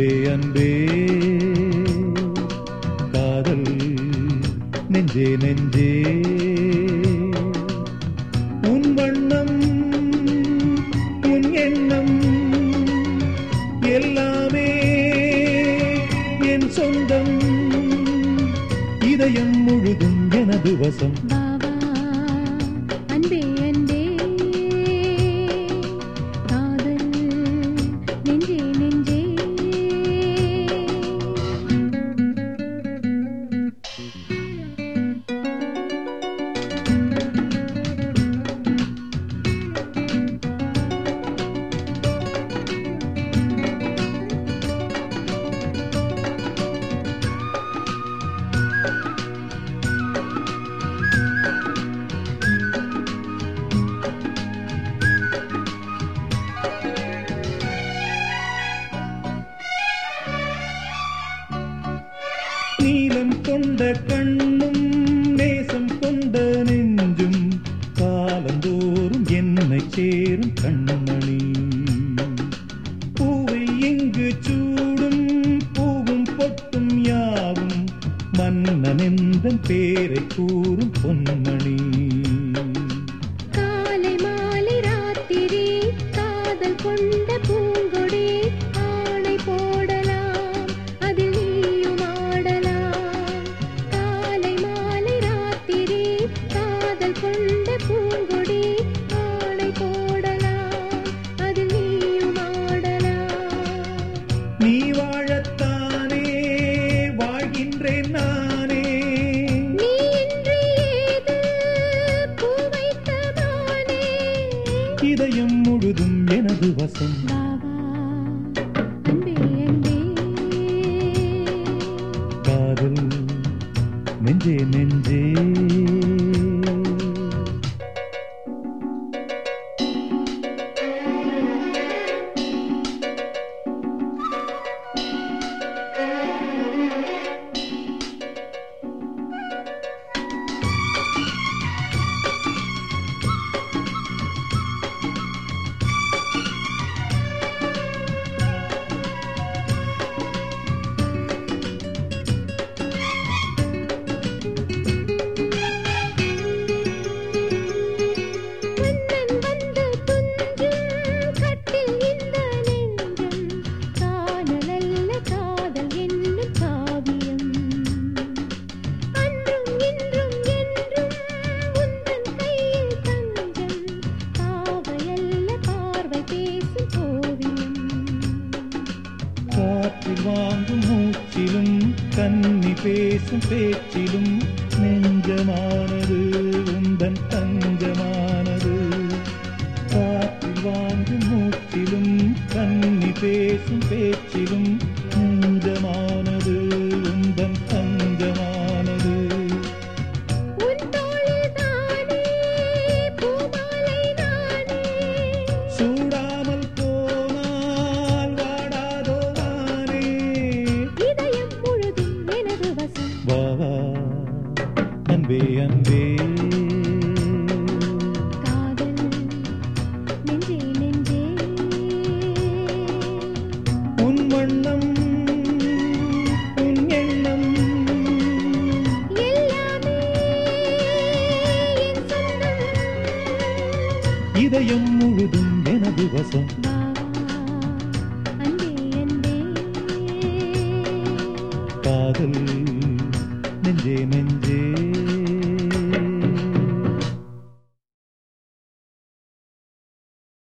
அன்பே அன்பே. காதல் நெஞ்சே நெஞ்சே. உன் வண்ணம் உன் எண்ணம் எல்லாமே என் சொந்தம். இதயம் முழுதும் எனது வசம். கொண்ட கண்ணும் நேசம் கொண்ட நெஞ்சும் காலந்தோறும் என்னை சேரும் கண்மணி. பூவை எங்கு சூடும் பூவும் பொட்டும் யாவும் மன்னன் எந்த பேரை கூறும் பொன் இதயம் முழுதும் எனது வசம். காதல் நெஞ்சே வாங்கும் மூச்சிலும் கன்னி பேசும் பேச்சிலும் நெஞ்சமானது உந்தன் தஞ்சமானது காற்றில் வாங்கும் மூச்சிலும் கன்னி பேசும் பேச்சிலும் அன்பே உன் வண்ணம் உன் எண்ணம். இதயம் முழுதும் எனது வசம். காதல் நெஞ்சே நெஞ்சே.